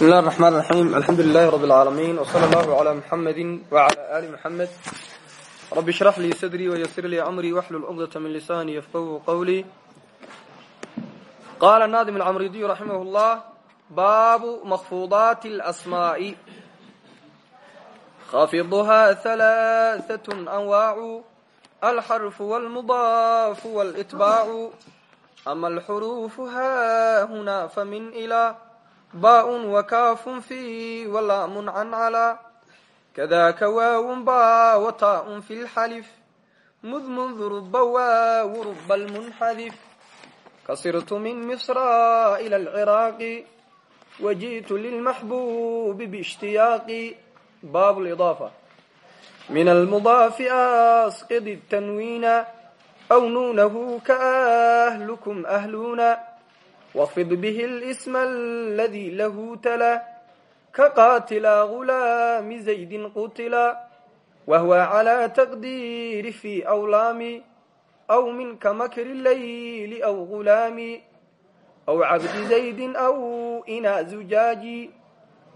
بسم الله الرحمن الرحيم الحمد لله رب العالمين وصلى الله على محمد وعلى آل محمد رب اشرح لي صدري ويسر لي أمري واحلل عقدة من لساني يفقهوا قولي قال الناظم العمريدي رحمه الله باب مخفوضات الأسماء خافضها ثلاثة أنواع الحرف والمضاف والإتباع أما الحروف ها هنا فمن إلى baaun wakaafun fi walaamun can calaa kadaaka waawun ba wataaun fi lxalif mudmun duruba waawu ruba lmunxadif kasirtu min misra ila alciraaqi waji'tu lilmaxbuubi biishtiyaaqi bab lidaafa min almudaafi asqid tanwiina aw nuunahu ka ahlukum ahluuna wafid bihi lisma aladii lahu tala ka qaatila gulaami zaydin qutila wahwa calaa taqdiiri fi awlaami aw minka makri leyli aw gulaami aw cabdi zaydin aw inaa zujaaji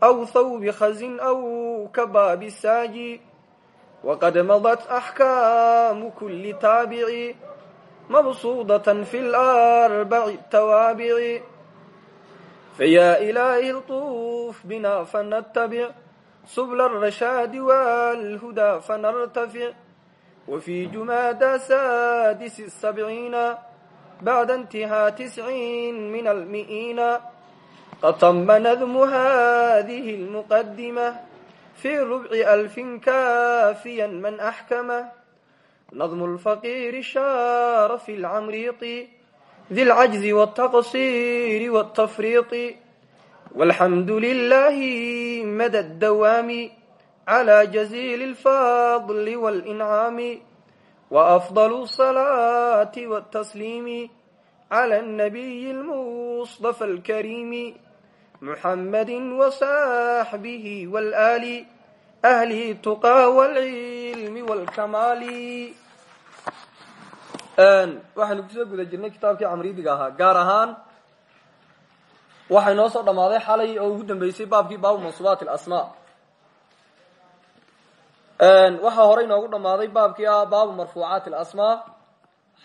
aw thawbi khazin aw kabaabi saaji waqad madat axkaamu kuli taabici مبسوطة في الأربع التوابع فيا إلهي الطوف بنا فنتبع سبل الرشاد والهدى فنرتفع وفي جمادى سادس السبعين بعد انتهاء تسعين من المئين قد تم نذم هذه المقدمة في ربع ألف كافيا من أحكمه نظم الفقير الشار في العمريط ذي العجز والتقصير والتفريط والحمد لله مدى الدوام على جزيل الفضل والإنعام وأفضل الصلاة والتسليم على النبي المصطفى الكريم محمد وصاحبه والآل أهل التقى والعلم والكمال waxaynu kusoo guda jirnay kitaabkii camriidiga ahaa gaar ahaan waxay noo soo dhammaaday xalay oo ugu dambeysay baabkii baabu mansuubaat alasmaa waxaa horey noogu dhammaaday baabkii ah baabu marfuucaat alasmaa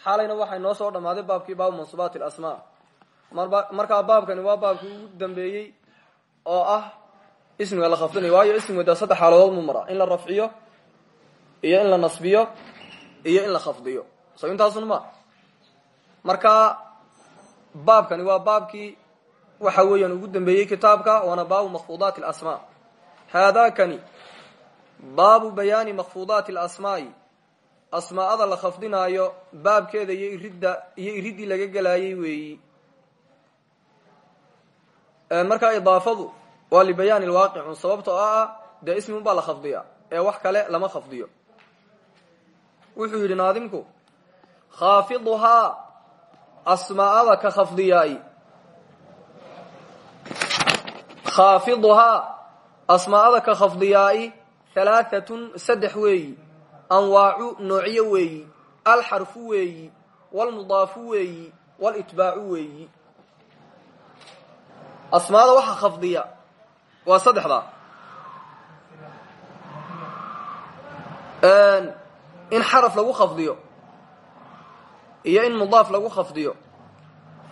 xalayna waxay noo soo dhammaaday baabkii baabu mansuubaat alasmaa markaa baabkani waa baabkii ugu dambeeyey oo ah ismiga la khafdinayo waayo ismiga dee saddex xaaladood mu mara. In la rafciyo iyo in la nasbiyo iyo in la khafdiyo. So intaasun ma. Marka baabkani waa baabkii waxa weeyaan ugu dambeeyey kitaabka waana baabu makfuudaati alasmaa haadakani baabu bayaani makfuudaati alasmaai asmaa'ada la khafdinaayo baabkeeda iyo iridda iyo iriddii laga gelaayay weeyi. Markaa idaafadu waa libayaani lwaaqicun sababta oo ah dee ismiun baa la khafdiya ee wax kale lama khafdiyo. Wuxuu yidhi naadimku khaafiduhaa asmaa'ada ka khafdiyaay khaafiduhaa asmaa'ada ka khafdiyaay halaaatun saddex weeyi. Anwaacu noocyo weeyi. Alxarfu weeyi. Walmudaafu weeyi. Walitbaacu weeyi. Asmaada waxa khafdiya waa saddexdaa in xaraf lagu khafdiyo iyo in mudaaf lagu khafdiyo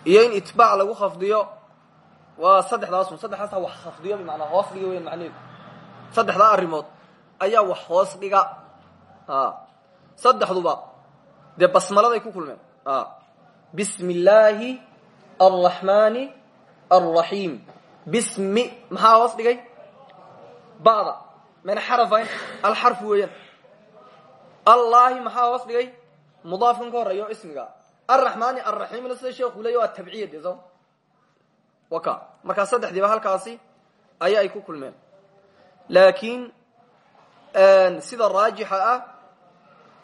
iyo in itbaac lagu khafdiyo waa saddexdaasun saddexdaasa wax khafdiyo bimacnaa hoos dhiga weyan macnehedu saddexdaa arrimood ayaa wax hoos dhiga. Saddexduba dee basmaladay ku kulmeen. Bismi illaahi alraxmaani alraxiim bismi maxaa hoos dhigay? Ba'da. Mayna xarafayn. Alxarfu weeyaan. Allahi maxaa hoos dhigay? Mudaafkan ka horeeyo ismiga. Alraxmaani alraxiimna sida sheekhu leeya waa tabciya de so waka. Markaa saddexdiiba halkaasi ayaa ay ku kulmeen. Laakiin sida raajixa ah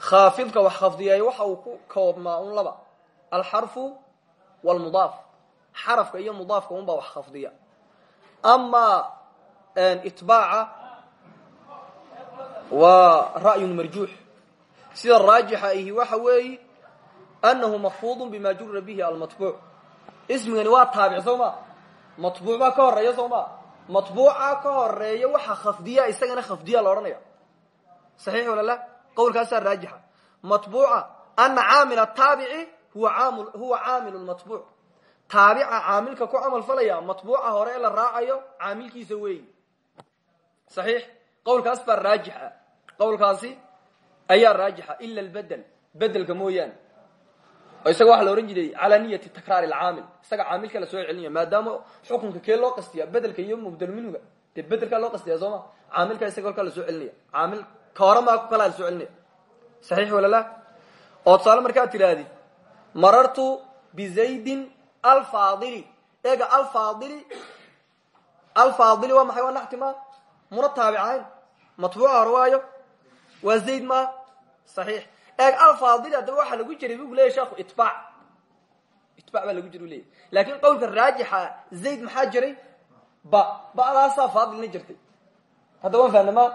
khaafidka wax khafdiyay waxa uu ku koobmaa un laba. Alxarfu walmudaaf xarafka iyo mudaafka un baa wax khafdiya amaa itbaaca waa ra'yun marjuux sida raajixa ihi waxa weeyi annahu makfuudun bima jura bihi almatbuuc ismigani waa taabic soo ma matbuuc baa ka horreeya soo ma matbuuca ka horreeya waxa khafdiya isagana khafdiya la odhanaya saxiix wala la qowlkaasaa raajixa matbuuca ana caamil taabici huwa caamil matbuuc taabica caamilka ku camal falaya matbuuca hore ee la raacayo caamilkiisa weeyi saxiix. Qowlkaas baa raajix ah qowlkaasi ayaa raajixa ila lbedel bedelka mooyaane oo isaga waxa la ohan jiray calaa niyati takraari alcaamil. Isaga caamilka la soo celinaya maadaama xukunka kee loo qastiya bedelka iyo mubdel minhuga dee bedelkaa loo qastiya soo ma? Caamilka isaga kolkaa la soo celinaya. Caamil ka hore maa ku kalaa la soo celinaya. Saxiix walala oo tusaale markaad tidhaahdi marartu bizaydin alfaadili. Eega alfaadili. Alfaadili waa maxay? Waa naxti ma? Muna taabicayn. Matbuuca hore waayo waa zayd ma? Saxiix. Eeg alfaadili haddaba waxaa lagu jiray bu leyahy sheekhu itbaac. Itbaac baa lagu jira u leyahy laakin qowlka raajixa zayd maxaa jiray? Ba. Ba'daasaa faadilna jirtay. Hadda waan fahna ma?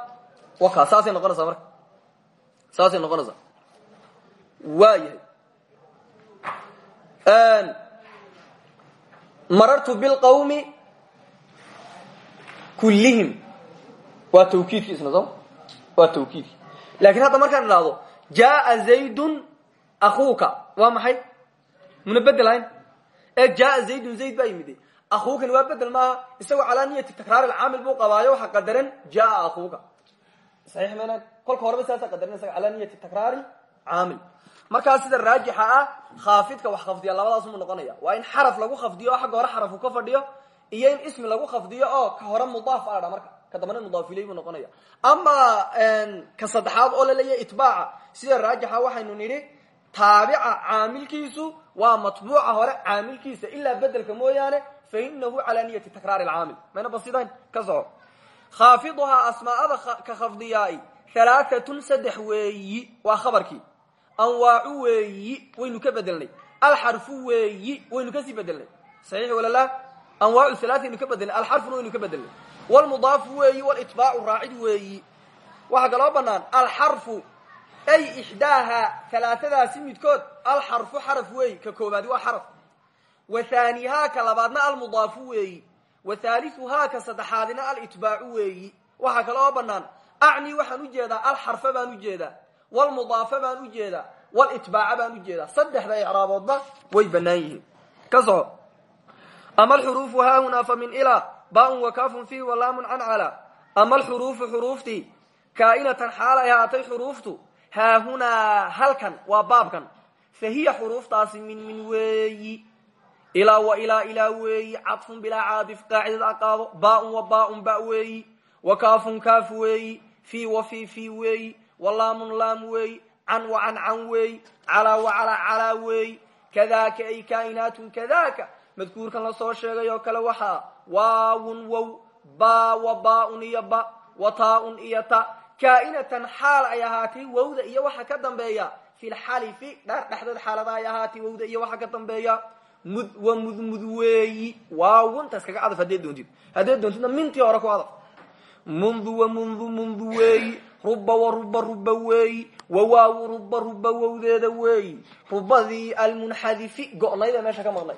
Waka saasay noqonaysaa marka. Saasay noqonaysaa. Waa yahay marartu bilqawmi kullihim. Waa tawkiidki isna soo. Waa tawkiidki laakiin hadda markaan idhaahdo jaaa zaydun akuuka waa maxay? Muna bedel hayn ee jaaa zaydun zayd baa yimid. Akuukani waa bedel maaha. Isagoo calaa niyati takraar alcaamil buu qabaayo waxaa qadaran jaaa akuuka saxiix mayna kolka horeba saasa qadaran isaga calaa niyati takraari caamil markaa sida raajixa ah khaafidka wax khafdiya labadaasmu noqonaya. Waa in xaraf lagu khafdiyo oo xagga hore xarafku ka fadhiyo iyo in ismi lagu khafdiyo oo ka hore mudaaf a dha marka ka dambana mudaafiley buu noqonaya. Ama ka saddexaad oo laleeyahy itbaaca sida raajixa waxaynu nidhi taabica caamilkiisu waa matbuuca hore caamilkiisa ilaa bedelka mooyaane fa inahu calaa niyati takraari alcaamil. Mayna basidayn ka soco khaafiduhaa asmaa'ada ka khafdiyaay halaaatun saddex weeyi waa khabarkii anwaacu weeyi waynu ka bedelnay alxarfu weeyi waynu ka sii bedelnay saxiix wala la anwaacu halaataynu ka bedelnay alxarfuna waynu ka bedelnay wlmudaafu weeyi wlitbaacu raacid weeyi. Waxaa kaloo banaan alxarfu ay ixdaaha halaatadaasi midkood alxarfu xaraf weeyi ka koobaadi waa xaraf. Wa haanihaa ka labaadna almudaafu weeyi. Wa haaliuhaa ka saddexaadina alitbaacu weeyi. Waxaa kaloo banaan acni waxaan u jeedaa alxarfa baan u jeedaa wlmudaafa baan u jeedaa wlitbaaca baan u jeedaa saddexda icraaboodba way banaan yihiin ka soco ama alxuruufu haahunaa fa min ilaa baun wakaafun fiihi walaamun can calaa ama alxuruufu xuruuftii kaa'inatan xaal ay ahaatay xuruuftu haahunaa halkan waa baabkan fa hiya xuruuftaasi min min weeyi ilaa wa ilaa ilaa weeyi cadfun bilaa caadif qaacidada aqaado baaun wa baaun ba weeyi wa kaafun kaaf weeyi fii wa fii fii weeyi walaamun laam weeyi can wa can weeyi calaa wa calaa weeyi kadaaka ay kaa'inaatun kadaaka. Madkuurkan la soo sheegay oo kale waxaa waawun wow baa wa baaun iyo ba wa taaun iyo ta. Kaa'inatan xaal ay ahaatay wowda iyo waxa ka dambeeya. Fi lxalifi dhaar dhexdeed xaalada ay ahaatay wowda iyo waxa ka dambeeya. Mud wa mudmud weeyi. Waawuntaas kaga cadaf haddaed doontid. Haddaed doontidna mintii hore ku cadaf. Mundu wa mundu mundu weeyi ruba wa ruba weeyi wawaawu ruba ruba wowdeeda weeyi rubadii almunxadifi go'nayda meesha ka maqnay.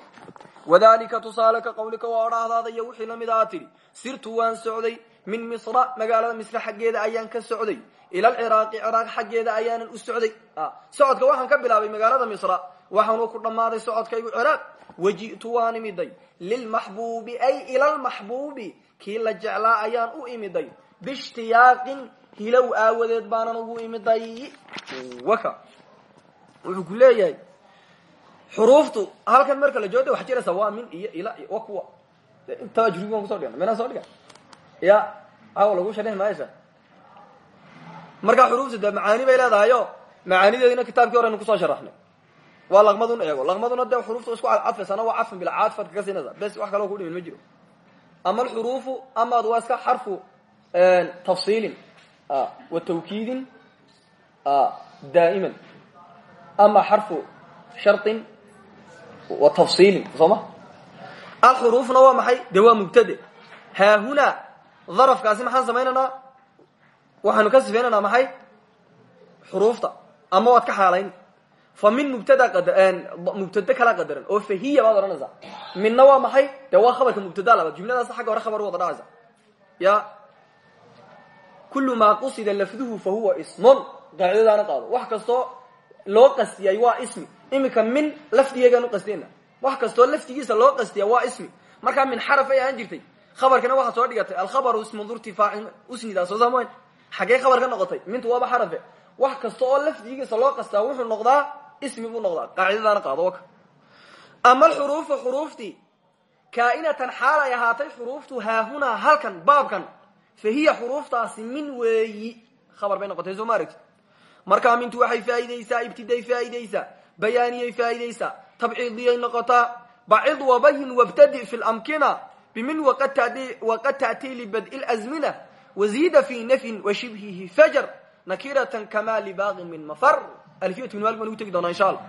Wadalika tusaale ka qawlika waa odhaahdaada iyo wixii la mid aa tidhi. Sirtu waan socday min misra magaalada misre xaggeeda ayaan ka socday. Ila alciraaqi ciraaq xaggeeda ayaanan u socday. Socodka waxaan ka bilaabay magaalada misra. Waxaanu ku dhammaaday socodkaygu ciraaq. Waji'tu waan imiday. Lilmaxbuubi ay ila lmaxbuubi kii la jeclaa ayaan u imiday. Biishtiyaaqin hilow aawadeed baanan ugu imiday. Waka. Wuxuu ku leeyahay xuruuftu halkan marka la jooda waxa jiraysa waa min iyo ila wa kuwa. Intaa jurigi baan kuso dhigana maynaan soo dhigan? Ya aw lagu sharixi maaysa markaa xuruuftu dee macaani bay leedahayo macaanideedina kitaabkii horeynu ku soo sharaxnay. Waa laqmadun eego. Laqmaduna dee xuruufta isku cadcafaysana waa cadfun bila caadfad kaga siinaysa. Bes wax kaloo ku dhimin ma jiro. Ama alxuruufu amaad waa iska xarfu tafsiilin wa tawkiidin daa'iman ama xarfu sharطin wa tafsiilin soo ma alxuruufna waa maxay de waa mubtade haahunaa darafkaasi maxaan samaynaynaa waxaanu ka sifaynaynaa maxay xuruufta ama waad ka xaalayn fa min mubtada mubtade kala qadaran oo fahiya baad odhanaysaa midna waa maxay de waa khabarka mubtada labaad jumladaas xagga hore khabar u wada dhacaysa ya kulu maa qusida lafduhu fa huwa ismun qaacidadaana qaado. Wax kastoo loo qastiyay waa ismi. Iminka min lafdigeegaan uqastiyayna wax kastoo lafdigiisa loo qastiya waa ismi. Markaa min xaraf ay ahaan jirtay. Khabarkana waxaad soo dhigatay alkhabaru ismu durtifaacin usnidaa soo saamayn xaggee khabar noqotay mintu waaba xarafe. Wax kasta oo loo qastaa wuxuu noqdaa ismi buu noqdaa. Qaacidadaana qaado waka ama alxuruufu xuruuftii kaainatan xaal ay ahaatay xuruuftu haahunaa fa hiya xuruuftaasi min weeyi khabar bay noqotay soo ma aragti markaa mintu waxay faa'iideysaa ibtiday faa'iideysaa bayaaniyay faa'iideysaa tabciidiyay noqotaa bacid wabayin wabtadi fi lamkina bimin waqad ta'ti libad'i lazmina waziida fi nafyin washibhihi fajar nakiratan kama libaaqin min mafar alfiyat min malik baan ugu tegi doonaa insha allah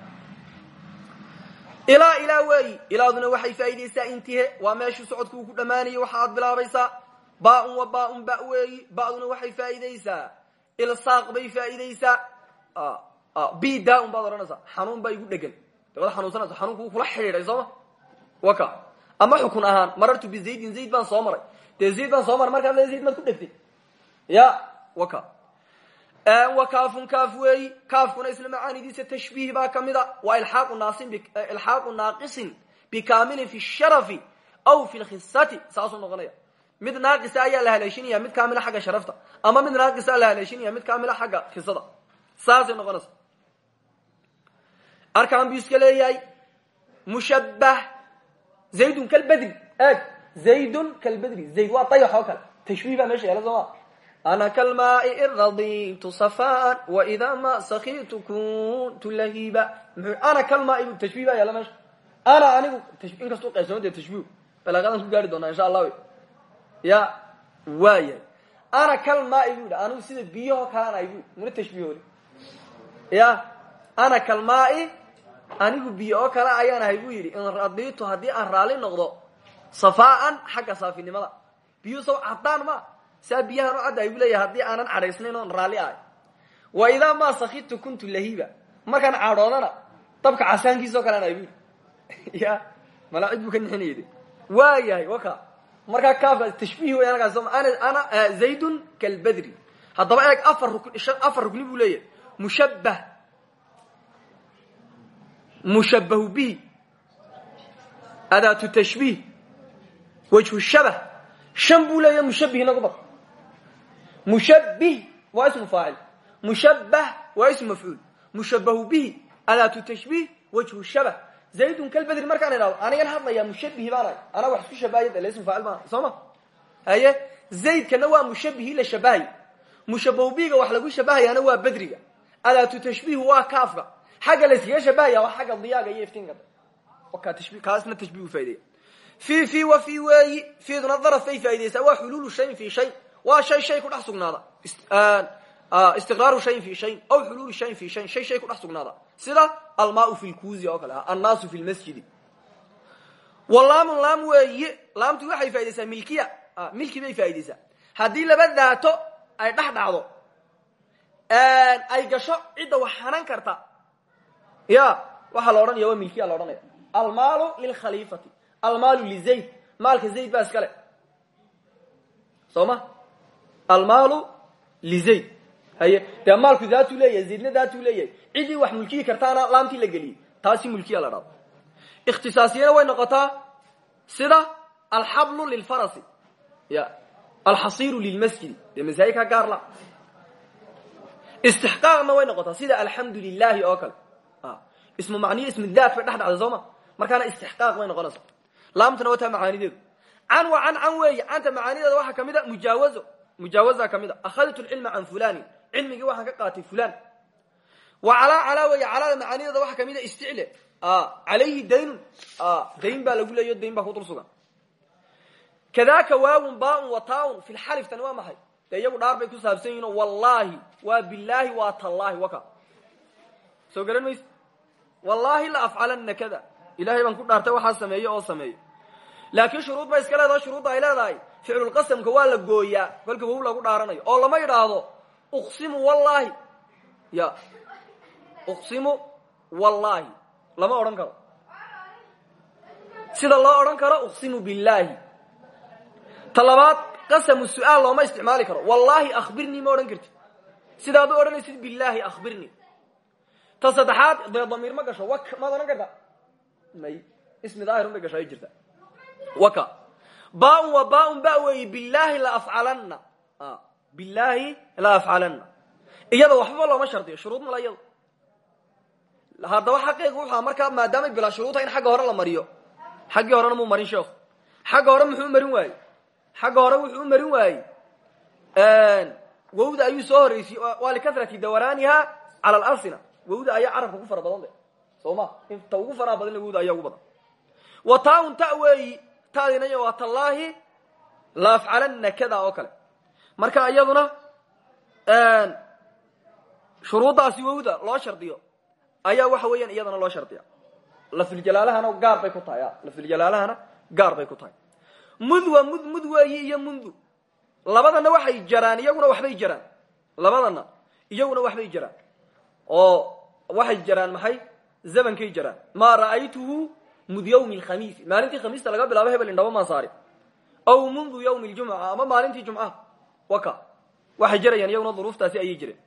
ilaa ilaa weeyi ilaaduna waxay faa'iideysaa intihe waa meeshuu socodku uu ku dhammaanayay waxa aad bilaabaysaa baaun wa baaun ba weeyi ba'duna waxay faa'iideysaa ilsaaq bay faa'iideysaa bidaa-un baad odhanaysaa. Xanuun baa igu dhegan. Dabada xanuunsanaysa xanuunku kula xidhiidhay sooma waka. Ama xukun ahaan marartu bizaydin zayd baan soo maray. Dee zayd baan soo maray markaad le zayd maad ku dhegtay. Ya waka. Wa kaafun kaaf weeyi kaafkuna isla macaanidiisa tashbiih baa ka mid a waa ilxaaqu naaqisin bikamilin fi sharafi aw fi lkhisati. Saasuu noqonaya mid naaqisa ayaa la haleeshinaya mid kaamila xagga sharafta. Ama mid naaqisa la haleeshinaya mid kaamila xagga khisada saasay noqonaysa. Arkaan buu iska leeyahay. Mushabbah. Zaydun kalbedri eeg zaydun kalbedri zayd waa dayax oo kale. Tashbiih baa meesha yaalla sooma ana kalmaai in raditu safaan waida ma sakitu kuntu lahiba muxuu ana kalmaai tashbiih baa yaalla meesha. Ana anigu inkastuu qaybsamo dee tashbiih. Balaaqadan ku gaari doonaa insha allah ya waayahay ana kalmaai bu yidhi anigu sida biyahoo kalaan ahay bu muna ya ana kalmaai anigu biyo oo kale ayaan ahay buu yidhi. In raditu haddii aan raali noqdo safaan xagga saafinimada. Biyuu saw caddaan ma saa biyahaan u caddahay buu leeyahay haddii aanan cadhaysnayn oon raalli ahay. Wa idaa maa sakitu kuntu lahiba markaan cadhoodana dabka casaankiisao kalean ahay bu yidhi. Ya malaa cid buu ka nixinayay de waa yahay waka markaa kaafka tashbiih wey halkaas ana zaydun kalbedri haddaba eeg afar rukn afar rukni buu leeyahay. Mushabbah. Mushabbahu bihi. Adaatu tashbiih. Wajhu shabah. Shan buu leeyahay mushabbih inagu bar mushabbih waa ismu faacil. Mushabbah waa ismu mafcuul. Mushabbahu bihi. Adaatu tashbiih. Wajhu shabah zaydun kalbedri markaan idhahdo anigan hadlayaa mushabihi baanahay anaa wax isku shabahay de ismu faacil baana soo ma haye? Zaydkana waa mushabihii la shabahay mushabahubiga wax lagu shabahayaana waa bedriga adaatu tashbiihu waa kaafka xagga layskaga shabahaya waa xagga diyaaga iyo iftiinka kaasna tashbih faaidaya fi fi wa fi weeyi fiiduna daraf bay faa'idaysaa waa xuluulu shayin fi shay. Waa shay shay ku dhex sugnaada istiqraaru shayin fi shayin aw xuluulu shayin fi shayin shay shay ku dhex sugnaada sida almaau fi lkuuzi oo kale annaasu fi lmasjidi walaamun laam weeye laamtu waxay faa'idaysaa milkiya milki bay faa'idaysaa haddii laba daato ay dhex dhacdo ay gasho cidda wax hanan karta ya waxaa la odhanaya waa milkiya la odhanaya almaalu lilkhaliifati almaalu lizayd maalka zayd baa iskale soo ma almaalu lizayd haye dee maalku daatuu leeyahay zaydna daatuu leeyahay ciddii wax mulkiyi kartaana laamtii la geliyey taasi mulkiya la dhado ikhtisaasiyana way noqotaa sida alxablu lilfarasi. Ya alxasiiru lilmasjidi dee masaajidka gaar la istixqaaqna way noqotaa sida alxamdu lilahi oo kale. Ismu macniyo ismu daat bay dhex dhacday soo ma? Markaana istixqaaq bay noqonaysa. Laamtuna wataa macaanideedu. Can wa can can weeye. Canta macaanideeda waxaa ka mid a mujaawazo. Mujaawaza ka mid a. Akhadtu lcilma can fulani cilmigii waxaan ka qaatay fulan wa calaa calaa weeye calaada macaanideeda waxaa ka mid a isticle. Calayhi daynun. Dayn baa lagu leeyo dayn baa ku dul sugan. Kadaka waawun baaun wa taaun fi lxalif tani waa maxay? Dee iyagu dhaar bay ku saabsan yihiin oo wallaahi waa bilaahi waa waka. Soo garan mayse wallaahi la afcalana kada. Ilahay baan ku dhaartay waxaa sameeye oo sameeyo. Laakiin shuruud bay iska leedahay shuruudda ay leedahay. Ficlulqasamka waa la gooyaa. Kolka wow lagu dhaaranayo oo lama idhaahdo uqsimu wallaahi ya uqsimu wallaahi lama odhan karo sida loo odhan karo uqsimu billaahi ta labaad qasamu su'aal looma isticmaali karo wallahi akhbirnii ma odhan kartid sidaad u odhanaysid billahi akhbirnii ta saddexaad dee damiir ma gasho wak maad odhan karta may ismi daahirun bay gasho ay jirta waka baun wa baun ba weeyi billahi la afcalanna billahi la afcalanna iyada waxbaba looma shardiyo shuruud mala iyado haddaba xaqeegu wuxua markaa maadaamay bilaa shuruuta in xagga hore la mariyo. Xaggii horena muu marin sheekhu. Xagga hore muxuu marin waayey. Xagga hore wuxuu u marin waayey. Wawda ayuu soo horeysiyey waa likatrati dawaraaniha cala alalsina wawda ayaa carabka ku fara badan de soo ma inta ugu faraha badan wawda ayaa ugu badan. Wa taaun ta weeyi tadina waa tallaahi la afcalanna kada oo kale marka iyaduna shuruuddaasi wawda loo shardiyo. Ayaa waxa weeyaan iyadana loo shardiya. Lafduljalaalahana gaar bay ku tahay lafduljalaalahana gaar bay ku tahay. Mud waa mud mud weeyi iyo mundu labadana waxay jaraan iyaguna waxbay jaraan. Labadana iyaguna waxbay jaraan. Oo waxay jaraan maxay? Zamankay jaraan. Maa ra'aytuhu mud yawmi alkhamiisi maalintii khamiista laga bilaabo hebel indhaba maan saari aw mundu yawmi ljumca ama maalintii jumcaha waka. Waxay jarayaan iyaguna duruuftaasi ayay jireen.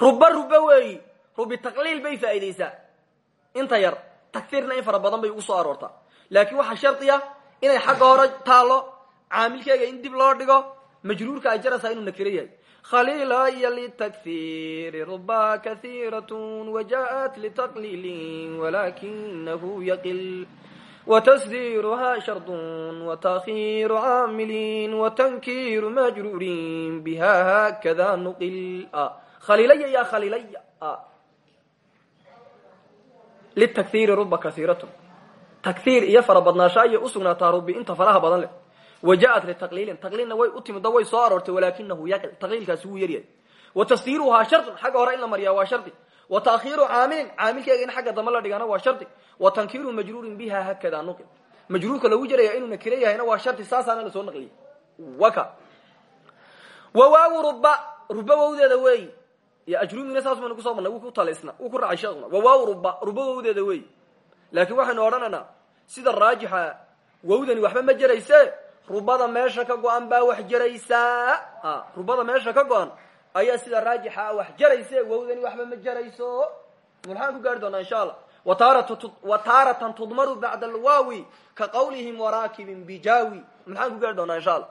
Ruba ruba weeyi. Rubi taqliil bay faa'iidaysaa. Inta yar tagsiirna in fara badan bay ugu soo aroortaa. Laakiin waxaa shardiya inay xagga hore taalo caamilkeega in dib loo dhigo majruurka ay jaraysaa inuu nakiro yahay. Khaliilaya litakhiiri ruba kahiiratun wajaءat litaqliilin walakinahu yaqil watasdiiruhaa shardun watakhiiru caamilin watankiiru majruurin biha hakada nuqil khaliilaya ya khaliilaya litakhiiri ruba kahiiratun takhiir iyo farabadnaasho ayay usugnaataa rubi inta faraha badan leh wajaءat litaqliilin taqliilna way u timido way soo aroortay walakinahu yaqil taqliilkaasi wuu yaryahay wa tasdiiruhaa shardun xagga hore in la mariyaa waa shardi wa taakhiiru caamilin caamilkeega in xagga dambe la dhigana waa shardi wa tankiiru majruurin biha hakada nuqil majruurka lagu jaraya inuu nakiro yahayna waa shardi saasaana la soo naqliyay waka. Wa waawu ruba ruba wawdeeda weeyi iyo ajrumina saas baynu ku soo marnay. Wuu ku talaysna wuu ku raacay sheekuna wa waaw ruba ruba wawdeeda weeyi laakiin waxaynu odhanaynaa sida raajixa wawdani waxba ma jerayse rubada meesha ka go-an baa wax jeraysaa rubada meesha ka go-an ayaa sida raajixa wax jarayse wawdani waxba ma jerayso maxaan ku gaari doonaa insha allah. Wa taaratan tudmaru bacda alwaawi ka qawlihim waraakibin bijaawi. Maxaan ku gaari doonaa insha allah.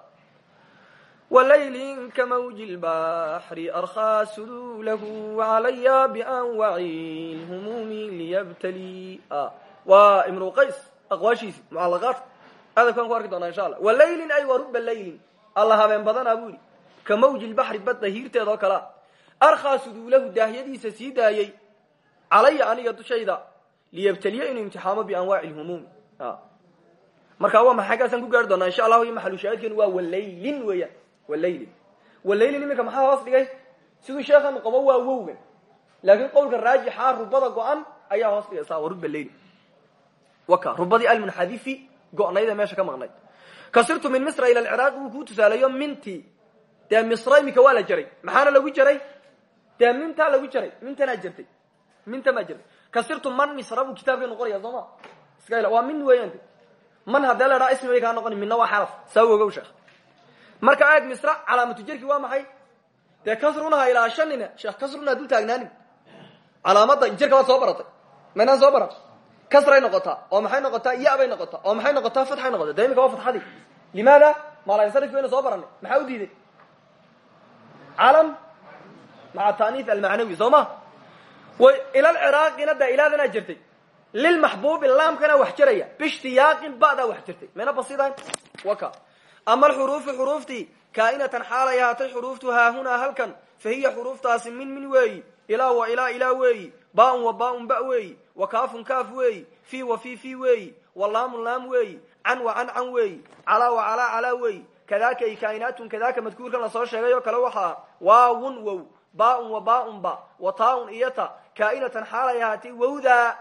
Wlayli kamawji lbaxri arkhaa suduulahu calaya bianwaci lhumuumi liyabtali waa imru qays aqwaashiisi mucalaqaadka adabkaan ku arki doonaa insha allah. Walaylin ay wa ruba laylin. Alla habeen badanaa buu yidhi ka mawji lbaxri badda hiirteed oo kalea arkhaa suduulahu daahyadiisa sii daayey calaya aniga dushayda liyabtaliya inuu imtixaamo bianwaaci lhumuumi marka waa ma xaggaasaan ku gaari doonaa? Insha allahu iyo maxalushaahidkeenu waa walaylin weeyaan. Walaylin. Walaylin iminka maxaa hoos dhigay? Siduu sheekanu qabo waa wowgan. Laakiin qowlka raajixa rubada go-an ayaa hoos dhigaysa wa ruba leyli. Waka rubadii almunxadifi go-nayd ee meesha ka maqnayd. Kasirtu min misra ila alciraaqi wuu kuu tusaaleeyo minti dee misra iminka waa la jaray. Maxaana lagu jaray? Dee mintaa lagu jaray. Mintanaa jirtay. Minta maa jirtay. Kasirtu man misra buu kitaabkay noqonaya soo ma? Iska ila waa min weeyaan man haddee la dhaa ismi bay kaa noqoni minna waa xaraf. Saa wogow sheekh marka eeg misra calaamatu jerki waa maxay? Dee kasrunaha ilaa shanina sheekh kasruna dul taagnaanin calaamada jerka waad soo baratay. Maynaan soo baran kasray noqotaa oo maxay noqotaa ya bay noqotaa oo maxay noqotaa fatxay noqota de imika waa fatxadii. Limaada? Maalansarif wayna soo baranay. Maxaa u diiday calam maca taaniif almacnawi soo ma? Way ilal ciraaqina da ilaadanaa jirtay. Lilmaxbuubi laamkana wax jaraya bishtiyaaqin badaa wax jirtay. Mayna basidayn waka. Ama alxuruufu xuruuftii kaa'inatan xaalay ahaatay xuruuftu haahunaa halkan. Fa hiya xuruuftaasi min min weeyi ilaa wa ilaa ilaa weeyi baaun wa baaun ba weeyi wa kaafun kaaf weeyi fii wa fii fii weeyi wa laamun laam weeyi can wa can can weeyi calaa wa calaa calaa weeyi kadaaka ay kaa'inaatun kadaaka madkuurkan la soo sheegay oo kale waxaa waawun wow baaun wa baaun ba wa taaun iyo ta kaa'inatan xaalay ahaatay wowdaa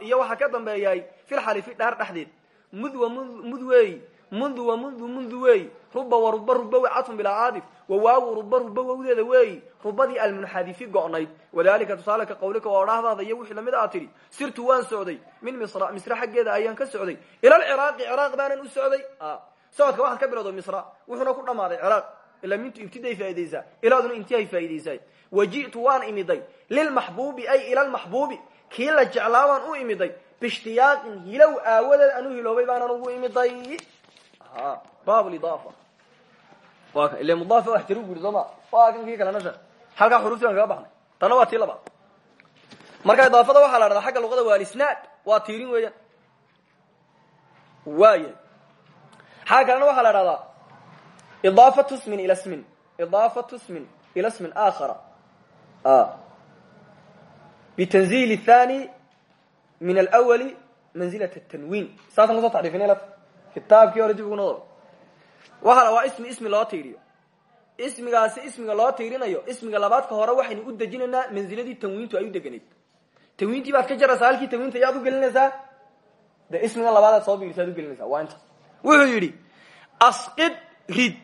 iyo waxaa ka dambeeyay filxalifi dhaar dhexdeed mud wa mud weeyi mundu wa mundu mundu weeyi ruba wa ruba ruba we cadfun bilaa caadif wa waawu ruba ruba wowdeeda weeyi rubadii almunxadifi go'nayd wadalika tusaale ka qawlika waa odhaahdaada iyo wixii la mid aa tidhi sirtu waan socday min misra misre xaggeeda ayaan ka socday ila alciraaqi ciraaq baanan u socday socodka waxaad ka bilowda misra wuxuuna ku dhammaaday ciraaq. Ilaa mintu ibtiday faa'idaysaa ilaaduna intihay faa'idaysay waji'tu waan imiday. Lilmaxbuubi ay ila lmaxbuubi kii la jeclaa baan u imiday. Biishtiyaaqin hilow aawadeed anu hiloobay baanan ugu imiday. Baab lidaafa. Waa kan ile mudaafa wax tiri guri sooma waa kan kii kalena sheek halkaa xuruufti baan kaga baxnay. Tana waa tii labaad marka idaafada waxaa la dhahdaa xagga luqada waa alisnaad waa tiirin weeyaan. Waaya xagga kalena waxaa la dhahdaa idaafatu smin ila smin idaafatu smin ila smin aakhara bitanziil thani min alwali manzilat tanwiin saasaan ku soo taxriifinay kitaabkii hore dib ugu nodo waxa waa ismi ismi loo tiiriyo ismigaasi ismiga loo tiirinayo ismiga labaadka hore waxaynu u dejinaynaa manziladii tanwiintu ay u deganayd tanwiintii baad ka jaraysaa halkii tanwiinta yaad ugelinaysaa de ismiga labaadaad soo waa wuxuu yidhi asqid rid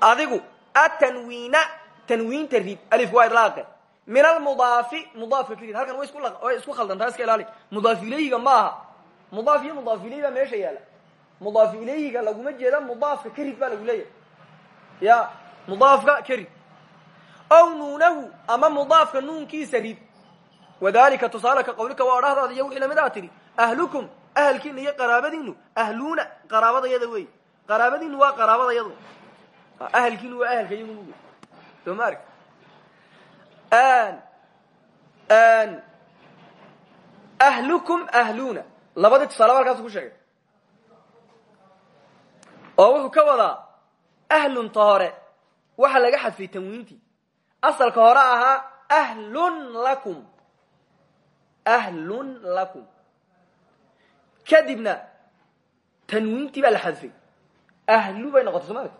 adigu atanwiina tanwiinta rid alif waa idlaaqe min almudaafi mudaafka ka rid halkan way isku khaldantaa iska ilaali mudaaf ilayhiga ma aha mudaaf iyo mudaaf ilayhi baa meesha yaalla mudaaf ilayhiga laguma jeeda mudaafka ka rid baa lagu leeyahay. Ya mudaafka ka rid ow nuunahu ama mudaafka nuunkiisa rid wadalika tusaale ka qawlika waa odhahdaada iyo wixii la mid aa tidhi ahlukum ahalkiina iyo qaraabadiinu ahluuna qaraabadayada wey qaraabadiinu waa qaraabadayadu. Ahalkiinu waa ahalka iyagu soo ma ahlukum ahluuna. Labadii tusaale halkaasu ku sheegay. Oo wuxuu ka wadaa ahlunta hore waxa laga xadfay tanwiintii. Asalka hore ahaa ahlun lakum. Ahlun lakum kadibna tanwiintii baa la xadfay. Ahlu bay noqotay soo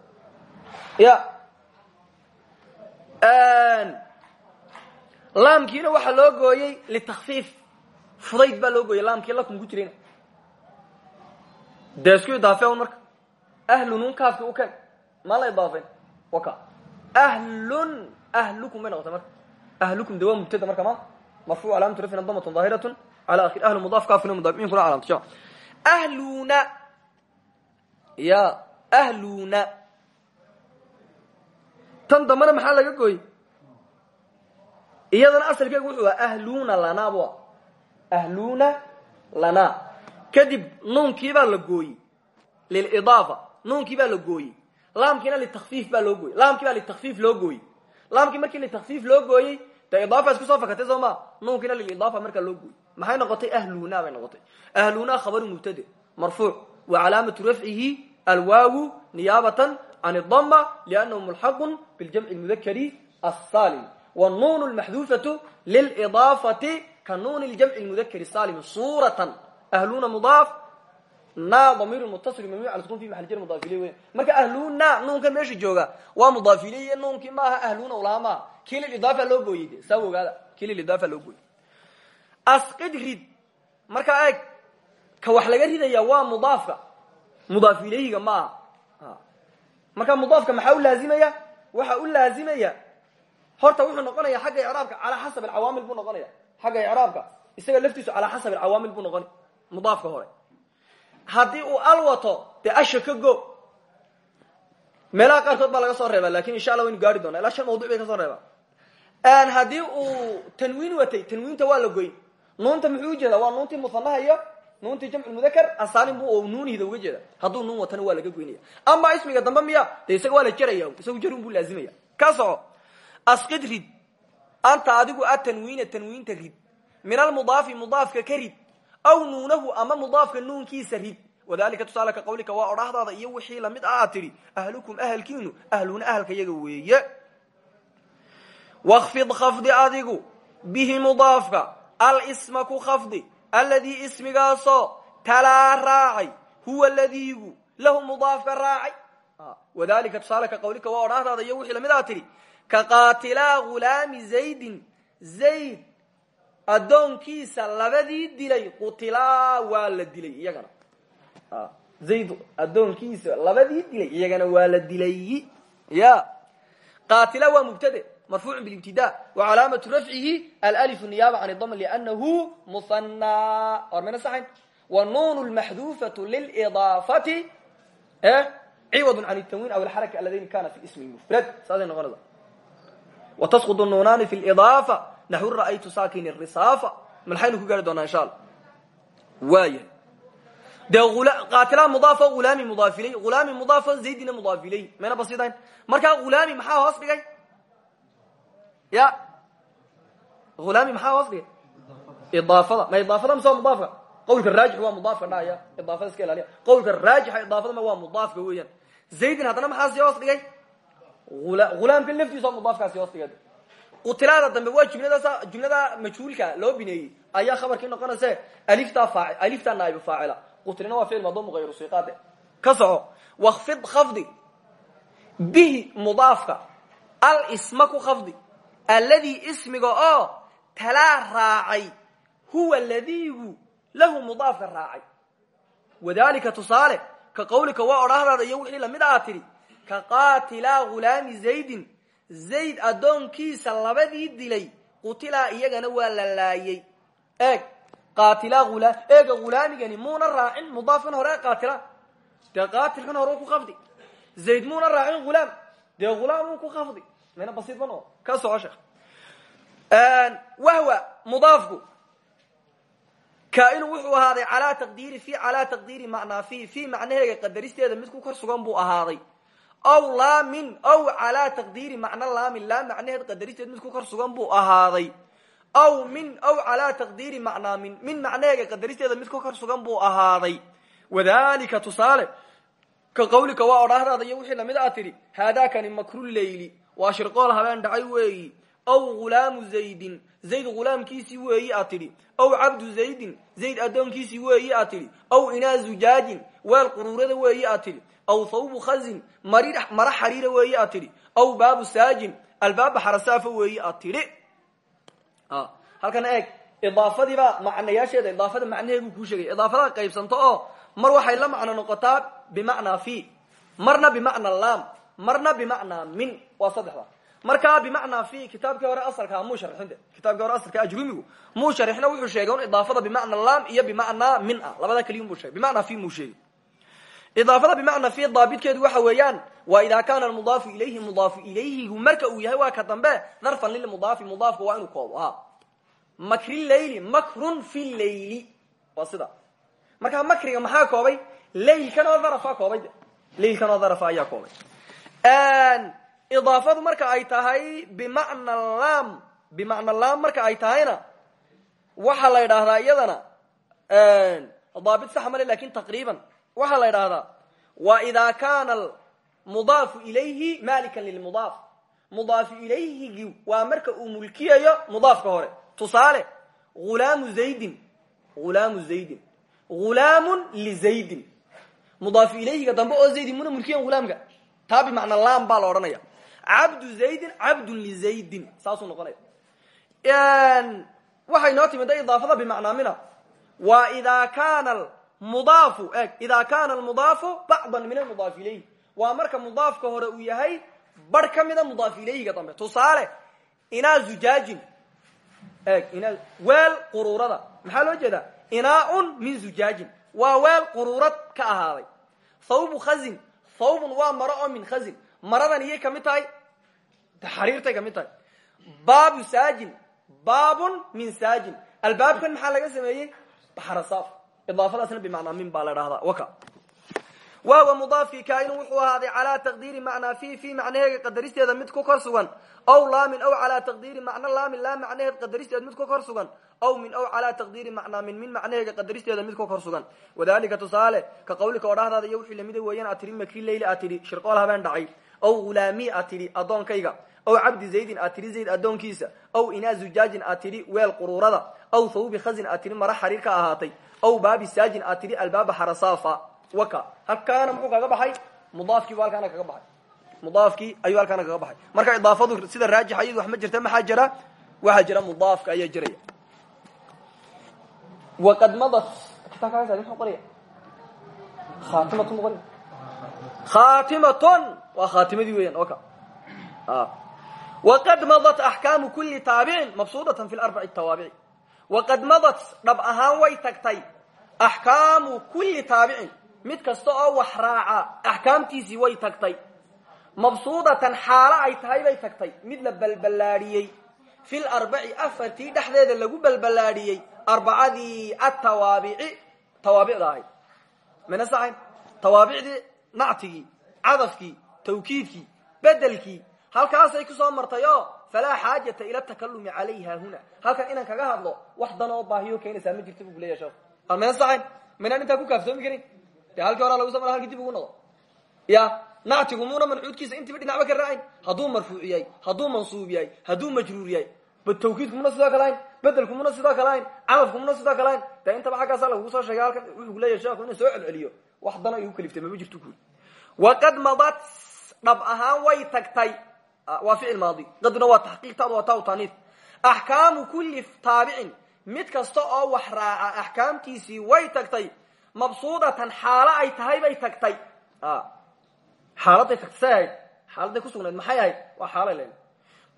ya. Laamkiina waxaa loo gooyey litakfiif fudayd baa loo gooyey laamkii lakum ku jirayna. Dee isku idaafe un marka. Ahlunun kaafki u ken maan la idaafen waka. Ahlun ahlukum bay noqotay marka. Ahlukum de waa mubtada marka ma? Marfuuc calaamatu rafin damatun daahiratun ahluna ya ahluna tan dambana maxaa laga gooyey iyadana asalkeegu wuxuu aha ahluna lana bu ahluna lana kadib nuunkii baa la gooyey lilidaafa nuunkii baa la gooyey laamkiina litakfiif baa loo gooyey laamkii baa litakfiif loo gooyey laamkii markii litakfiif loo gooyey dee idaafa isku soo fakatay soo ma nuunkiina lilidaafa markaa loo gooyey maxay noqotay ahluna bay noqotay. Ahluna khabaru mubtade marfuuc wa calaamatu rafcihi alwaawu niyaabatan can idama liannahu mulxaqun biljamci mudakari asalim wnuun lmaxduufatu lilidaafati ka nuun ljamci mudakari salim suuratan. Ahluna mudaaf na damiir mutasil mamnuc ala sukun fi maal jar mudaaf iley weya marka ahluna nuunka meesha jooga waa mudaaf iley nuunkii maaha ahluna ulaha maaha kii lilidaafa loo gooyey de saa ogaada kii lilidaafa loo gooyey asqid rid markaa eeg ka wax laga ridaya waa mudaafka. Mudaaf ileyhiga maaha marka mudaafka maxaa u laazimaya? Waxa u laazimaya horta wuxuu noqonaya xagga icraabka calaa xasab alcawaamil buu noqonaya. Xagga icraabka isaga laftiisu calaa xasab alcawaamil buu noqonay mudaafka hore. Haddii uu al wato dee asha ka go. Meelaha qaarkood baa laga soo reebaa laakiin insha allah waynu gaari doona ilaa shan mawduc bay ka soo reebaa. Haddii uu tanwiin watay tanwiinta waa la goyn nuunta muxuu waa nuuntii musanaha iyo nuuntii jamcu mudakar asaalim bu nuunihida uga jeeda hadduu nuun watana waa laga goynaya ama ismiga dambe miya isaga waa la jaraya isagu jarun buu laazimaya. Ka soco anta adigu a tanwiina tanwiinta rid. Min almudaafi mudaafka ka rid. Aw nuunahu ama mudaafka nuunkiisa rid. Wadalika tusaale ka qawlika waa odhahdaada iyo wixii la mid ah aad ahlukum ahalkiinu ahluna ahalka weeye. Wakfid khafdi adigu bihi mudaafka alsma ku khafdi alladii ismigaasoo talaa raacay huwa ladiigu lahu mudaafka raacay. Wadalika tusaale ka qawlika waa odhahdaada iyo wixii la mid aad tidhi ka qaatilaa ghulaami zaydin zayd addoonkiisa labadii dilay qutilaa waa la dilay iyagana. Zayd addoonkiisa labadii dilay marfuucu bilibtida wa calaamatu rafcihi alalifu niyaaba can idama liannahu muhanaa or mayna saxayn? Wa nuun lmaxduufatu lilidaafati ciwad can tanwin aw alxaraka aladayn kana fi ismi mufrad. Saasay noqonaysa wa tasqud nuunaani fi lidaafa naxu ra'aytu sakin risaafa malxaynu ku gaari doonaa insha alla waaya dee qaatila mudaafo hulaami mudaaf iley hulaami mudaafo zaydina mudaaf iley mayna basidayn markaa hulaami maxaa hoos dhigay ya. Hulaami maxaa hoos dhigay idaafada. Ma idaafada mise waa mudaafka qawlka raajix waa mudaafka dhahaya idaafada iska ilaaliya. Qawlka raajixa idaafada ma waa mudaafka weeyaan. Zaydin haddana maxaa sii hoos dhigay hulaamka laftiisa waa mudaafkaa sii hoos dhigay qutilaada dambe waa jumladaas jumlada majhuulka loo bineeyey. Ayaa khabarkii noqonayse aliftaa faaci aliftaa naaibu faacila. Qutilina waa ficil maadum hayru siqaade. Ka soco. Wakfid khafdi bihi mudaafka. Al isma ku khafdi alladii ismiga oo talaa raacay huwa ladiigu lahu mudaafka raacay. Wadalika tusaale ka qawlika waa odhahdaada iyo wixii la mid aa tidhi ka qaatila ghulaami zaydin zayd addoonkiisa labadii dilay qutilaa iyagana waa la laayey eeg qaatila ula eega hulaamigani muuna raacin mudaafkan hore qaatila. Dee qaatilkan hore ku khafdi zayd muuna raacin hulaam mayna basiid ban oo ka soco sheekh wahwa mudaafku kainu wuxuu ahaaday calaa taqdiiri fi calaa taqdiiri macnaa fi fi macnaheega qadaristeeda mid ku kor sugan buu ahaaday. Aw laamin aw calaa taqdiiri macna laamin laa macnaheed qadaristeed mid ku kor sugan buu ahaaday. Aw min aw calaa taqdiiri macnaa min min macnaheega qadaristeeda mid ku kor sugan buu ahaaday. Wadalika tusaale ka qawlika waa odhaahdaada iyo wixii la mid a tidhi haadaakani makruleyli waa shirqool habeen dhacay weeyi aw ghulaamu zaydin. Zayd ghulaamkiisii weeyi a tidhi. Aw cabdu zaydin. Zayd addoonkiisii weeyi a tidhi. Aw inaa zujaajin weel quruurada weeyi a tidhi. Aw thawbu khazin. Mara xariira weeyi a tidhi. Aw baabu saajin. Albaaba xarasaafa weeyi a tidhi. Halkana eeg. Idaafadiibaa macnayaasheeda idaafada macnaheedu kuu sheegay. Idaafada qaybsanto oo mar waxay la macno noqotaa bimacnaa fi marna marna bimacnaa min waa saddexda. Markaa bimacnaa fi kitaabkii hore asalkaa muu sharixinde kitaabkii asalka ajrumigu muu wuxuu sheegay un idaafada bimacna lam iyo bimacnaa min ah labada keliya buu sheegay. Bimacnaa fi muu sheegay. Idaafada fi daabitkeedu waxa weeyaan waa idaa kaana almudaafu ilayhi mudaafu ilayhigu marka uu yahay waa ka dambe darfan lilmudaafi mudaafka waa inuu koobo. Ha makri leyli makrun fi leyli. Waa sida. Makriga maxaa koobay? Leylkan oo dharafa koobay de leylkan oo dharafa ayaa koobay idaafadu marka ay tahay bimacna lam bimacna lam marka ay tahayna waxaa la idhaahdaa iyadana daabit sax male laakiin taqriiban waxaa la idhaahdaa wa idaa kaana mudaafu ilayhi malikan lilmudaaf. Mudaafu ilayhigi waa marka uu mulkiyayo mudaafka hore. Tusaale hulaamu zaydin hulaamu zaydin hulaamun lizaydin mudaafu ilayhiga dambe oo zaydin muna mulkiyan hulaamka taa bimacna lam baa la odhanaya. Cabdu zaydin cabdun lizaydin saasuu noqonaya waxay noo timida idaafada bimacnaa mina. Wa idaa kaana mudaafu eg idaa kaana almudaafu bacdan min almudaaf ilayhi waa marka mudaafka hore uu yahay bar ka mida mudaaf ilayhiga dambe. Tusaale inaa zujaajin eg inaa weel quruurada. Maxaa loo jeedaa? Inaaun min zujaajin. Waa weel quruurad ka ahaaday. Thawbu khazin thawbun waa maro oo min khazin. Maradan iyay ka mid tahay xariirtay ka mid tahay. Baabu saajin baabun min saajin. Albaabkan maxaa laga sameeyey? Baxrasaaf idaafadaasna bimacnaa min baa la dhahdaa waka. Wahuwa mudaafki kaainu wuxuu ahaaday calaa taqdiiri macnaa fi fi macnaheega qadaristeeda mid ku kor sugan. Aw laamin aw calaa taqdiiri macna laamin laa macnaheed qadaristeeda mid ku kor sugan aw min aw calaa taqdiiri macnaa min min macnaheega qadaristeeda mid ku kor sugan wadalika tusaale ka qawlika oo dhahdaada iyo wixii lamida weeyaan aad tidhi makri leyli aad tidhi shirqool habeen dhacay aw hulaami aad tidhi addoonkayga aw cabdi zaydin aad tidhi zayd addoonkiisa aw inaa zujaajin aad tidhi weel quruurada aw thawbi khazin aad tidhi mara xariir ka ahaatay aw baabi saajin aad tidhi albaaba xarasaafa waka halkaana muxuu kaga baxay mudaafkii bu halkaana kaga baxay mudaafkii ayuu halkaana kaga baxay marka idaafadu sida raajixa iyadu wax ma jirta maxaa jira waxaa jira mudaafka ayaa jiraya waqad madat kitaabkaa mxuu qoraya khatimatun bu qoraya khatimatun waa khatimadii weeyaan oka waqad madat axkaamu kuli taabicin mabsuudatan fi larbaci tawaabici waqad madat dhab ahaan way tagtay axkaamu kuli taabicin mid kasta oo wax raaca axkaamtiisii way tagtay mabsuudatan xaalo ay tahay bay tagtay mid la balballaadhiyey fil arbaci afartii dhexdeeda lagu balballaadhiyey arbacadii atawaabici tawaabicda ahayd mana saxayn? Tawaabicdii nactigii cadafkii tawkiidkii bedelkii halkaasay ku soo martay oo falaa xaajata ila takalumi calayha huna. Halkan inaan kaga hadlo wax dan oo baahiyo keenaysaa ma jirta bu kuleya sheekh. Al mana saxayn? Maynaan intaa ku kaaftoomi karin? Dee halkii horaa lagu samara halkii dib ugu noqdo ya nactigu muuna mancuudkiisa intiiba dhinacba ka raacayn hadduu marfuuc yahay hadduu mansuub yahay tawkiidku muna sidoo kale ayn bedelku muna sidoo kale ayn cadafku muna sidoo kale ayn. Dee intaba xaggaasa lagugu soo sheegay halkan wuxuu kuleeyahy sheekhu inuu soo celceliyo. Wax dana igu kaliftay mama jirto kuuri waqad madat dhab ahaan way tagtay. Waa ficil maadi. Qadna waa taxqiiq taad waa taa taniif axkaamu kulli taabicin mid kasta oo wax raaca axkaamtiisii way tagtay. Mabsuudatan xaalo ay tahay bay tagtay. Xaaladay tagtay say ahayd. Xaaladay kusugnayd maxay ahayd? Waa xaalay len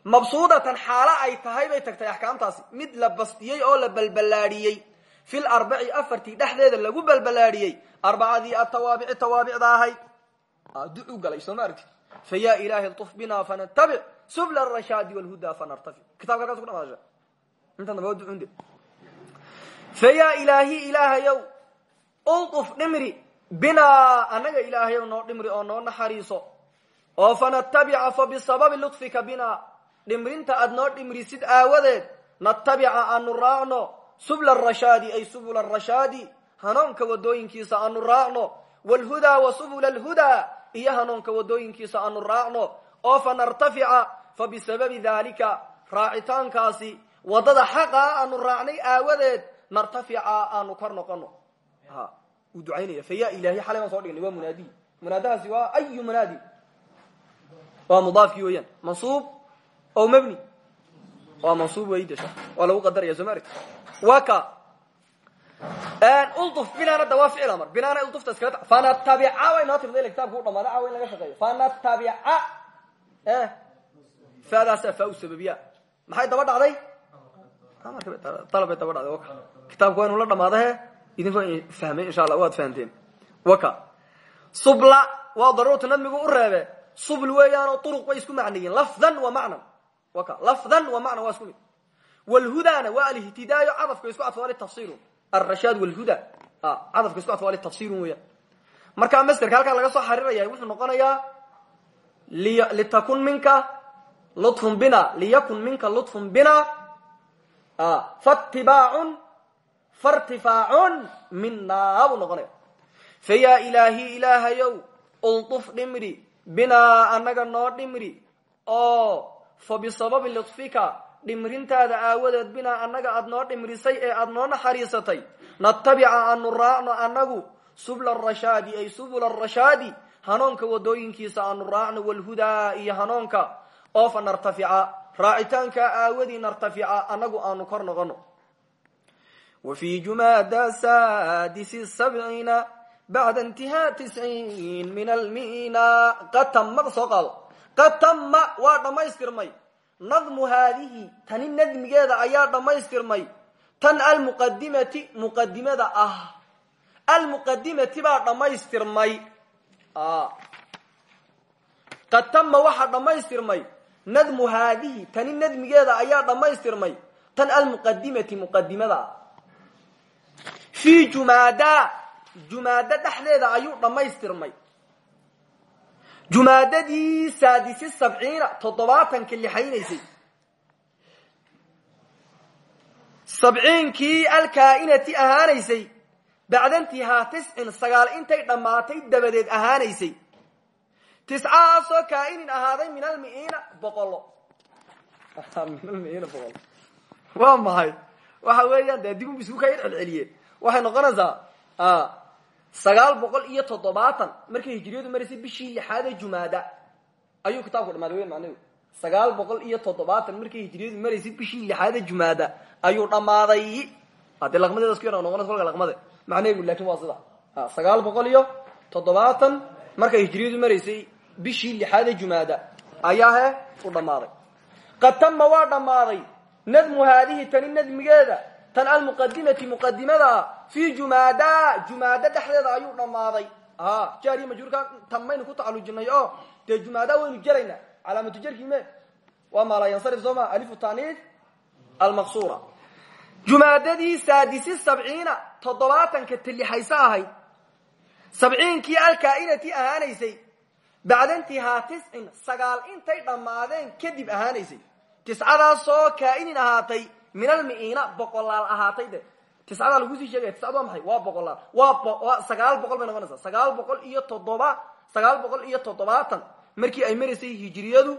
mabsuudatan xaalo ay tahay bay tagtay axkaamtaasi. Mid la bastiyey oo la balballaadhiyey. Fil arbaci afartii dhexdeeda lagu balballaadhiyey. Arbacadii atawaabici tawaabicda ahayd ducuu galay soo ma aragtid? Fa yaa ilaahi ltuf bina fanatabic. Subla arashaadi walhuda fanartafic. Kitabka halkaas ku dhamaasha intan damba waa ducunde fa yaa ilaahi ilaahayow ultuf dhimri binaa annaga ilaahayow noo dhimri oo noo naxariiso. Oo fanatabica fa bisababi lutfika binaa dhimrinta aad noo dhimrisid aawadeed natabica aanu raacno subla arashaadi ay subula arashaadi hanuunka wadooyinkiisa aanu raacno wlhudaa wa subula alhudaa iyo hanuunka wadooyinkiisa aanu raacno. Oo fanartafica fa bisababi dalika raacitaankaasi waddada xaqa aanu raacnay aawadeed nartafica aanu kor noqono wuu ducaynaya fa ya ilahi xalay soo dhignay waa munaadi. Munaadahaasi waa ayu munaadi. Waa mudaafkii weeyaan mansuub o mabni waa mansuub weydasha waa lagu qadaraya aragti waa ka uluf binaana da waa ficil amar binaana ulufta iskaga ta fanatabica way noo timida ila kitabka u dhamaada caawa in laga shaqeeyo fanatabica faadaasaa faa u sababiya maxay daba dhacday dalabay daba dhacday waka kitaabka waa inu la dhamaadahe idinkoo fahmay insha allah waad fahamteen waka subla waa daruurta nadmigu u reebe subl weeyaanoo turuq bay isku macnayiin lafdan wa macnan lafdan wa macnan waa isku mid. Wlhudaana waa alihtidaayo cadafka isku cadfa waa litafsiilun alrashaad wlhuda cadafka isku cadfa waa litafsiilun weeyaan markaa masderka halkaa laga soo xariiraya wuxuu noqonayaa litakun minka lutfun bina liyakun minka lutfun bina faatibaacun fairtifaacun minaa buu noqonaya fa yaa ilaahi ilaahayow ultuf dhimri binaa annaga noo dhimri oo fa bisababi litfika dhimrintaada aawadeed binaa annaga aad noo dhimrisay ee aad noo naxariisatay. Natabica aanu raacno annagu subla arashaadi ay subula arashaadi hanuunka wadooyinkiisa aanu raacno walhudaa iyo hanuunka oo fa nartafica raacitaankaa aawadii nartafica annagu aanu kor noqono wa fii jumaada saadisi sabciina bacda intihaa tisciin min qad tama waa dhammaystirmay. Nadmu haadihi tani nadmigeeda ayaa dhammaystirmay. Tan almuqadimati muqadimada ah. Almuqadimati baa dhammaystirmay. Qad tama waxaa dhammaystirmay. Nadmu haadihi tani nadmigeeda ayaa dhammaystirmay. Tan almuqadimati muqadimada ah fii jumaada jumaado dhexdeeda ayuu dhammaystirmay jumaadadii saadisi sabciina toddobaatanka lixaynaysay sabciinkii alkaa-inati ahaanaysay bacda intihaa tiscin sagaal intay dhammaatay dabadeed ahaanaysay tiscahaasoo kaa-inin ahaaday min almiiina boqolo waa maxay waxa weeyaan dee dibun isku kayar celceliyeen waxay noqonaysaa sagaal boqol iyo toddobaatan markay hijriyadu maraysay bishii lixaade jumaada. Ayuu kitaabku dhamaaday wen sagaal boqol iyo toddobaatan markay hijriyadu maraysay bishii lixaade jumaada ayuu dhammaaday hadee laqmadeeda isku yar noqonaysa kolka laqmade macnaheegu laakin waa sida. Sagaal boqol iyo toddobaatan markay hijriyadu maraysay bishii lixaade jumaada ayaa he u dhammaaday qad tama waa dhammaaday nadmu haadihi tani nadmigeeda tan almuqadimati muqadimada fii jumaada jumaada dhexdeeda ayuu dhammaaday. A jaariya majruurka tamaynu ku tacalujinay oo dee jumaada waynu jeraynaa calaamatu jerkii me waa maala yansarif soo ma alifu taniif almaqsuura. Jumaadadii saadisi sabciina toddobaatanka talixayse ahayd sabciinkii alkaainati ahaanaysay bacda intihaa tiscin sagaal intay dhammaadeen kadib ahaanaysay. Tiscadaasoo kaainin ahaatay min almi'iina boqolaal ahaatay de tiscadaa lagusii sheegaya tiscad waa maxay? Waa boqolaal waa sagaal boqol bay noqonaysaa. Sagaal boqol iyo toddoba sagaal boqol iyo toddobaatan. Markii ay maraysay hijiriyadu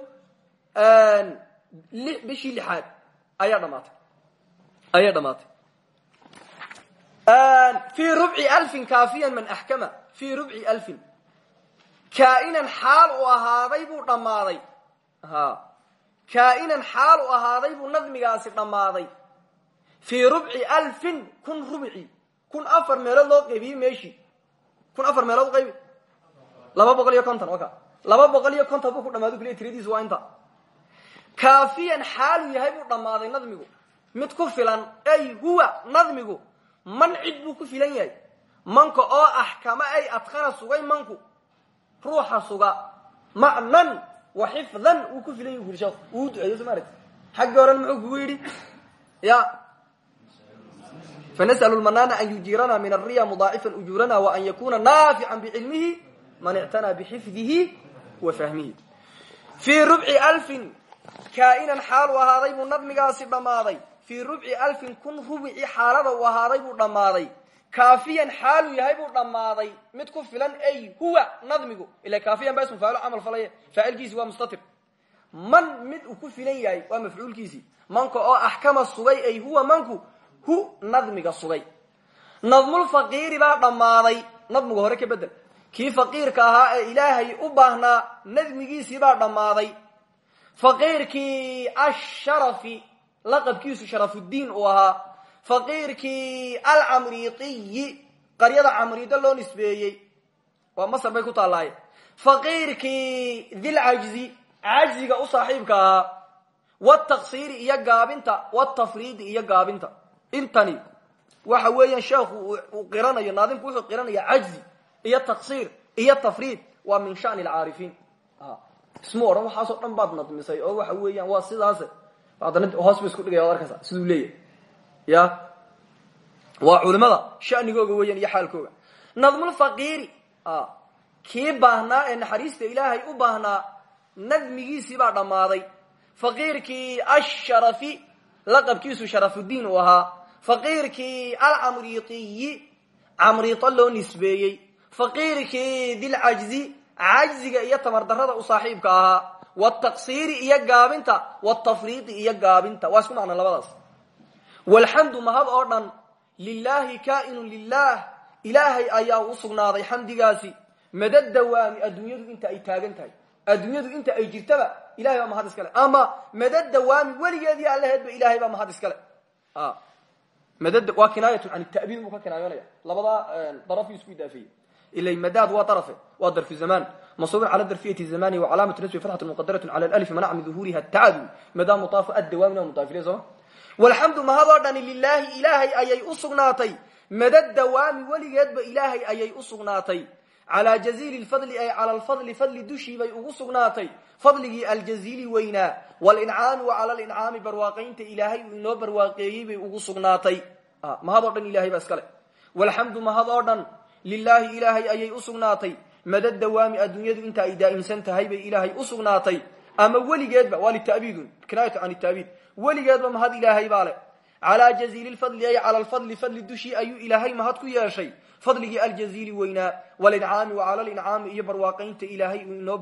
bishii lixaad ayaa dhamaatay. Ayay dhamaatay. Fii rubci alfin kaafiyan man axkama. Fii rubci alfin. Kaa'inan xaal u ahaaday buu dhammaaday. Ha kaa'inan xaal u ahaaday buu nadmigaasi dhammaaday fii rubci alfin kun rubci kun afar meelood loo qaybiyey meeshii kun afar meelood qaybi. Laba boqol iyo konton oka laba boqol iyo konton buu ku dhamaado kuliya tiradiisu waa inta. Kaafiyan xaalu yahay buu dhammaaday nadmigu. Mid ku filan ay huwa nadmigu. Man cid buu ku filan yahay. Manka oo axkama ay adqana sugay manku. Ruuxa suga. Macnan wa xifdan wuu ku filan yahi gursha uu duceeyo soo fanas'lu lmanana an yujiirana min alriya mudaacifan ujuurana wa an yakuna naafican bicilmihi man ictanaa bixifdihi wa fahmihi fii rubci alfin kaa'inan xaalu ahaaday buu nadmigaasi dhammaaday fii rubci alfin kun rubici xaalada uu ahaaday buu dhammaaday kaafiyan xaalu yahay buu dhammaaday mid ku filan ay huwa nadmigu ila kaafiyan baa ismu faacilo camal falaya faacilkiisi waa mustatir man mid uu ku filan yahay waa mafcuulkiisii manka oo axkama sugay ay huwa manku hu nadmiga sugay nadmulfaqiiri baa dhammaaday. Nadmiga hore ka bedel. Kii faqiirka ahaa ee ilaahay u baahnaa nadmigiisii baa dhammaaday. Faqiirkii asharafi laqabkiisu sharafudiin uu ahaa. Faqiirkii alcamriiqiyi qaryada camriida loo nisbeeyey. Waa masar bay ku taallaaye faqiirkii dilcajzi cajziga u saaxiibka ahaa. Wataksiiri iyo gaabinta watafriidi iyo gaabinta intani. Waxa weeyaan sheekhu uu qiranayo naadimku wuxuu qiranaya cajzi iyo taksiir iyo tafriid waa min shani alcaarifiin isma odhan waxaasoo dhan baad nadmisay oo waxa weeyaan waa sidaase haddana hoos ba isku dhigaya od arkaysa siduu leeyahay. Ya? Waa culimada shanigooga weeyaan iyo xaalkooga. Nadmulfaqiiri kii baahnaa ee naxariista ilaahay u baahnaa nadmigiisii baa dhammaaday. Faqiirkii asharafi laqabkiisu sharafudiin uu ahaa faqiirkii alcamriiqiyi camriito loo nisbeeyey. Faqiirkii dilcajzi cajziga iyo tamardarada u saaxiibka ahaa. Wataksiiri iyo gaabinta watafriidi iyo gaabinta. Waa isku macna labadaas. Walxamdu mahad oo dhan lilaahi kaa'inu lilah ilaahay ayaa u sugnaaday xamdigaasi madad dawaami adduunyadu inta ay taagan tahay. Adduunyadu inta ay jirtaba ilahay baa mahad iskale ama madad dawaami weligeedii allaheedba ilahay baa mahad iskale madad waa kinaayatu can tabiid buu ka kinaayoonaya labadaa darafii isku idaafeeyey ila madaad waa darafe waa darfu zamaan mansuubun cala darfiyati zamani wa calaamatu nasbi fatxatu muqadaratun cala alif manaca min duhuuriha tacadu madaa mutaafu addawaamina waa mudaafile sooma walxamdu mahadoo dhani lilaahi ilaahay ayay u sugnaatay madad dawaami weligeedba ilaahay ayay u sugnaatay calaa jaziili lfadli ay cala alfadli fadli dushii bay ugu sugnaatay fadligii aljaziili weynaa walincaami wa cala lincaami barwaaqaynta ilaahay uu inoo barwaaqeeyey bay ugu sugnaatay mahadoo dhan ilahay baa iskale walxamdu mahad oo dhan lilaahi ilaahay ayay u sugnaatay madad dawaami adduunyadu inta ay daa'imsan tahay bay ilaahay u sugnaatay ama weligeedba waa litabiidun kinaayatu can tabiid weligeedba mahad ilaahay baa le calaa jaziili ay cala lfadli fadli dushii ayuu ilaahay mahad ku yeeshay fadligii aljaziili weynaa walincaami wa cala lincaami iyo barwaaqaynta ilaahay uu inoo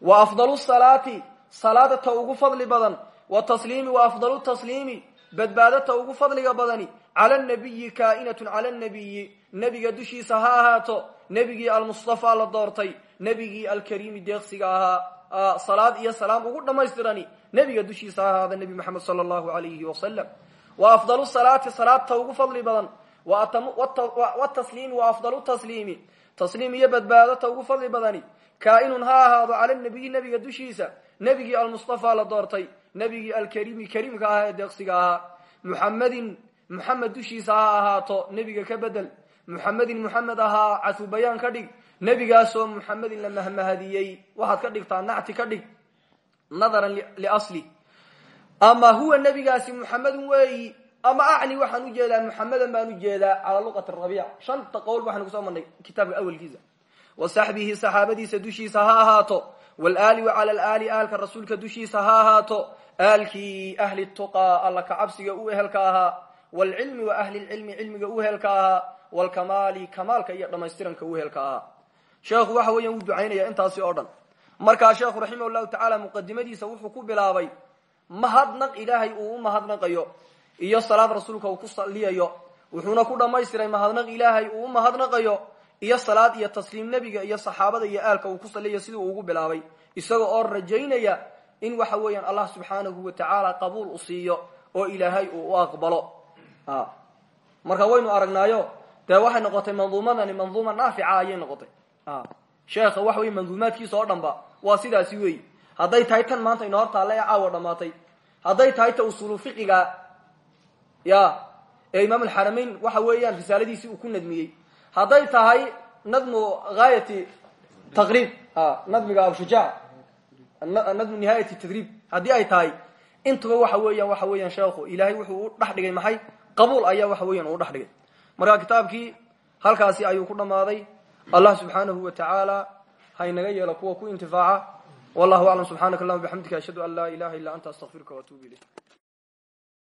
wa afdalu salaati salaada ugu fadli badan watasliimi wa afdalu tasliimi badbaado ta ugu fadliga badani cala nabiyi kaa'inatun cala nabiyi nebiga dushiisa ha ahaato nebigii almustafa la doortay nebigii alkariimi deeqsiga ahaa salaad iyo salaam ugu dhammaystirani nebiga dushiisa ha ahaada nebi moxamed sala allahu alayhi wasalam wa afdalu salaati salaadta ugu fadli badan watasliimi wa afdalu tasliimi. Tasliim iyo badbaadota ugu fadli badani kaa'inun ha ahaado cala nabiyi nebiga dushiisa nebigii almustafa la doortay nebigii alkariimi kariimka ahaa ee deeqsiga ahaa. Muxamedin muxamed dushiisa ha ahaato nebiga ka bedel. Muxamedin muxamed ahaa casu bayaan ka dhig. Nebigaasoo muxamedin la mahmahadiyey. Waxaad ka dhigtaa nacti ka dhig. Nadaran liasli. Ama huwa nebigaasi muxamedun weeyi? Ama acni waxaan u jeedaa muxamedan baan u jeedaa calaa luqati rabiic shanta qowl waxaynu ku soo marnay kitaabka awelkiisa wa saxbihi saxaabadiisa dushiisa ha ahaato walaali wa cala alaali aalka rasuulka dushiisa ha ahaato aalkii ahli tuqaa alla kacabsiga u ehelka ahaa wlcilmi wa ahli lcilmi cilmiga u ehelka ahaa wlkamaali kamaalka iyo dhamaystiranka u ehelka ahaa sheekhu waxa weeyaan wuu ducaynaya intaasi oo dhan markaa sheekhu raximah llahu tacaala muqadimadiisa wuxuu ku bilaabay mahadnaq ilaahay uu u mahadnaqayo iyo salaad rasuulka uu ku saliyayo wuxuuna ku dhamaystiray mahadnaq ilaahay uu u mahadnaqayo iyo salaad iyo tasliim nebiga iyo saxaabada iyo aalka uu ku saliyayo sidii ugu bilaabay. Isaga oo rajaynaya in waxa weeyaan allah subxaanahu wa tacaala qabuul u oo ilaahay uu u aqbalo. Marka waynu aragnaayo dee waxay noqotay manduumadani manduuma naafica ayay noqotay. Sheekha waxa wey manduumaadkiisa oo dhan ba waa sidaasi weyi hadday tahay tan maanta ino hor taalla ee caawa dhamaatay hadday tahay ta usuulu fiqiga ya ee imaam alxaramayn waxa weeyaan risaaladiisii uu ku nadmiyey hadday tahay nadmu haayati taqriib nadmiga abshujaac nadmu nihaayati tadriib haddii ay tahay intuba waxa weeyaan waxa weeyaan sheekhu ilaahay wuxuu u dhex dhigay maxay? Qabuul ayaa waxa weeyaan uu dhex dhigay. Marka kitaabkii halkaasi ayuu ku dhammaaday. Allah subxaanahu wa tacaala haynaga yeelo kuwa ku intifaaca. Wallahu aclam subxaanaka allahuma bixamdika ashhadu an laa ilaha illa anta astaqfiruka waatuubu ilayk